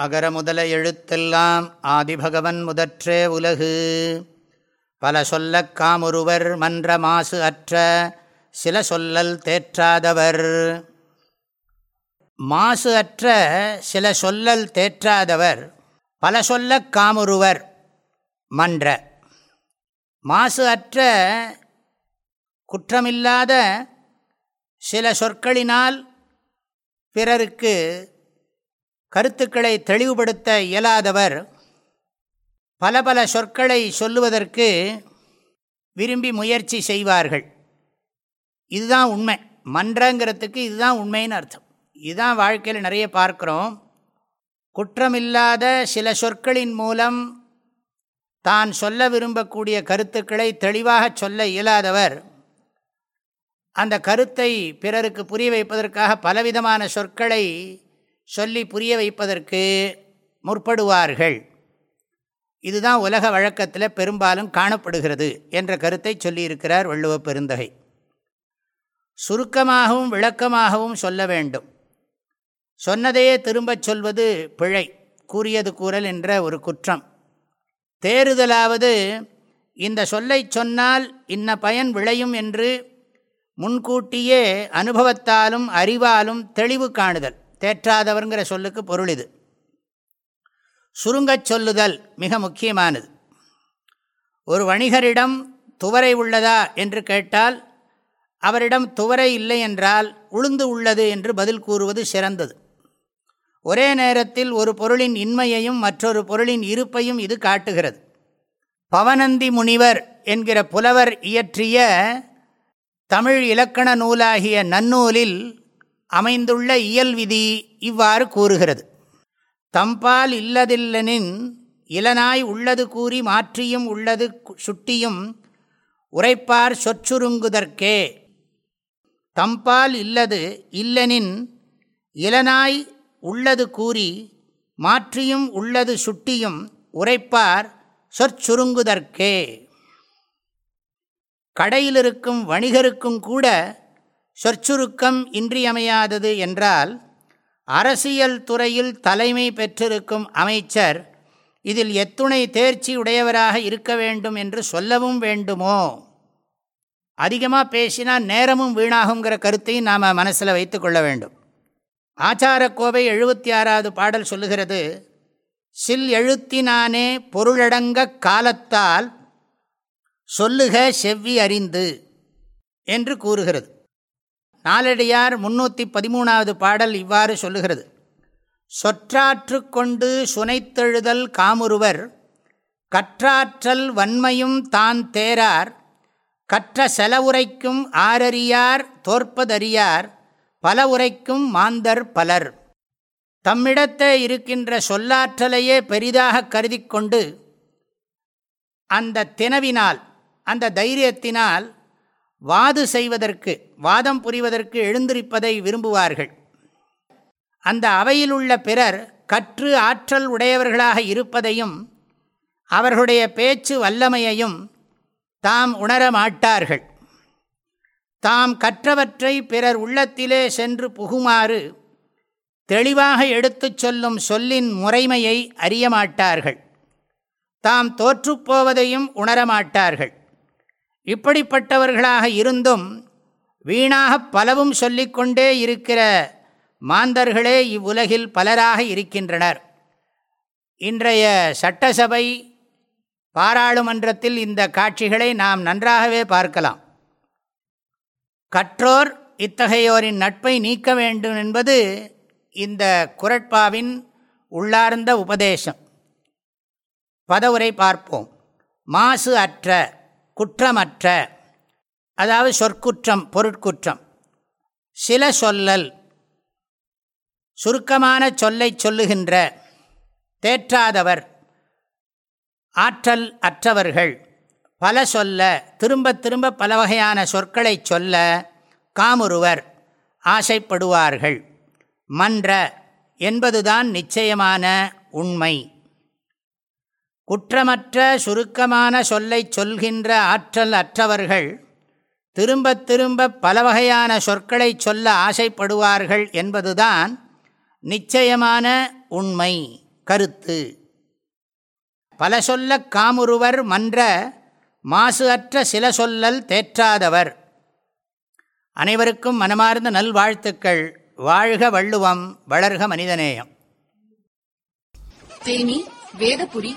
அகர முதல எழுத்தெல்லாம் ஆதிபகவன் முதற்றே உலகு. பல சொல்லக் காமுருவர் மன்ற மாசு அற்ற சில சொல்லல் தேற்றாதவர். மாசு அற்ற சில சொல்லல் தேற்றாதவர் பல சொல்லக் காமுருவர் மன்ற. மாசு அற்ற குற்றமில்லாத சில சொற்களினால் பிறருக்கு கருத்துக்களை தெளிவுபடுத்த இயலாதவர் பல பல சொற்களை சொல்லுவதற்கு விரும்பி முயற்சி செய்வார்கள். இதுதான் உண்மை. மன்றங்கிறதுக்கு இதுதான் உண்மைன்னு அர்த்தம். இதுதான் வாழ்க்கையில் நிறைய பார்க்குறோம். குற்றமில்லாத சில சொற்களின் மூலம் தான் சொல்ல விரும்பக்கூடிய கருத்துக்களை தெளிவாக சொல்ல இயலாதவர் அந்த கருத்தை பிறருக்கு புரிய வைப்பதற்காக பலவிதமான சொற்களை சொல்லி புரிய வைப்பதற்கு முற்படுவார்கள். இதுதான் உலக வழக்கத்தில் பெரும்பாலும் காணப்படுகிறது என்ற கருத்தை சொல்லியிருக்கிறார் வள்ளுவ பெருந்தகை. சுருக்கமாகவும் விளக்கமாகவும் சொல்ல வேண்டும். சொன்னதையே திரும்பச் சொல்வது பிழை கூறியது கூறல் என்ற ஒரு குற்றம். தேறுதலாவது இந்த சொல்லை சொன்னால் இன்ன பயன் விளையும் என்று முன்கூட்டியே அனுபவத்தாலும் அறிவாலும் தெளிவு காணுதல். தேற்றாதவருங்கிற சொல்லுக்கு பொருள் இது. சுருங்கச் சொல்லுதல் மிக முக்கியமானது. ஒரு வணிகரிடம் துவரை உள்ளதா என்று கேட்டால் அவரிடம் துவரை இல்லை என்றால் உளுந்து உள்ளது என்று பதில் கூறுவது சிறந்தது. ஒரே நேரத்தில் ஒரு பொருளின் இன்மையையும் மற்றொரு பொருளின் இருப்பையும் இது காட்டுகிறது. பவனந்தி முனிவர் என்கிற புலவர் இயற்றிய தமிழ் இலக்கண நூலாகிய நன்னூலில் அமைந்துள்ள இயல் விதி இவ்வாறு கூறுகிறது. தம்பால் இல்லதில்லனின் இளனாய் உள்ளது கூறி மாற்றியும் உள்ளது சுட்டியும் உரைப்பார் சொச்சுருங்குதற்கே தம்பால் இல்லது இல்லனின் இளனாய் உள்ளது கூறி மாற்றியும் உள்ளது சுட்டியும் உரைப்பார் சொற்சுருங்குதற்கே. கடையில் இருக்கும் வணிகருக்கும் கூட சொற்சுருக்கம் இன்றியமையாதது என்றால் அரசியல் துறையில் தலைமை பெற்றிருக்கும் அமைச்சர் இதில் எத்துணை தேர்ச்சி உடையவராக இருக்க வேண்டும் என்று சொல்லவும் வேண்டுமோ? அதிகமாக பேசினால் நேரமும் வீணாகுங்கிற கருத்தையும் நாம் மனசில் வைத்து கொள்ள வேண்டும். ஆச்சாரக்கோவை எழுபத்தி ஆறாவது பாடல் சொல்லுகிறது சில் எழுத்தினானே பொருளடங்க காலத்தால் சொல்லுக செவ்வி அறிந்து என்று கூறுகிறது. நாலடியார் முன்னூற்றி பதிமூணாவது பாடல் இவ்வாறு சொல்லுகிறது. சொற்றாற்று கொண்டு சுனைத்தெழுதல் காமுருவர் கற்றாற்றல் வன்மையும் தான் தேரார் கற்ற செலவுரைக்கும் ஆரறியார் தோற்பதறியார் பல உரைக்கும் மாந்தர் பலர். தம்மிடத்தே இருக்கின்ற சொல்லாற்றலையே பெரிதாக கருதி கொண்டு அந்த தினவினால் அந்த தைரியத்தினால் வாது செய்வதற்கு வாதம் புரிவதற்கு எழுந்திருப்பதை விரும்புவார்கள். அந்த அவையிலுள்ள பிறர் கற்று ஆற்றல் உடையவர்களாக இருப்பதையும் அவர்களுடைய பேச்சு வல்லமையையும் தாம் உணர மாட்டார்கள். தாம் கற்றவற்றை பிறர் உள்ளத்திலே சென்று புகுமாறு தெளிவாக எடுத்துச் சொல்லும் சொல்லின் முறைமையை அறியமாட்டார்கள் தாம் தோற்றுப்போவதையும் உணரமாட்டார்கள் இப்படிப்பட்டவர்களாக இருந்தும் வீணாக பலவும் சொல்லிக்கொண்டே இருக்கிற மாந்தர்களே இவ்வுலகில் பலராக இருக்கின்றனர். இன்றைய சட்டசபை பாராளுமன்றத்தில் இந்த காட்சிகளை நாம் நன்றாகவே பார்க்கலாம். கற்றோர் இத்தகையோரின் நட்பை நீக்க வேண்டும் என்பது இந்த குரட்பாவின் உள்ளார்ந்த உபதேசம். பதவுரை பார்ப்போம். மாசு அற்ற குற்றமற்ற அதாவது சொற்குற்றம் பொருட்குற்றம். சில சொல்லல் சுருக்கமான சொல்லை சொல்லுகின்ற தேற்றாதவர் ஆற்றல் அற்றவர்கள். பல சொல்ல திரும்ப திரும்ப பல வகையான சொற்களை சொல்ல காமுருவர் ஆசைப்படுவார்கள். மன்ற என்பதுதான் நிச்சயமான உண்மை. குற்றமற்ற சுருக்கமான சொல்லை சொல்கின்ற ஆற்றல் அற்றவர்கள் திரும்ப திரும்ப பல வகையான சொற்களை சொல்ல ஆசைப்படுவார்கள் என்பதுதான் நிச்சயமான உண்மை கருத்து. பல சொல்ல காமுருவர் மன்ற மாசு அற்ற சில சொல்லல் தேற்றாதவர். அனைவருக்கும் மனமார்ந்த நல்வாழ்த்துக்கள். வாழ்க வள்ளுவம் வளர்க மனிதநேயம். தேனி வேதபுரி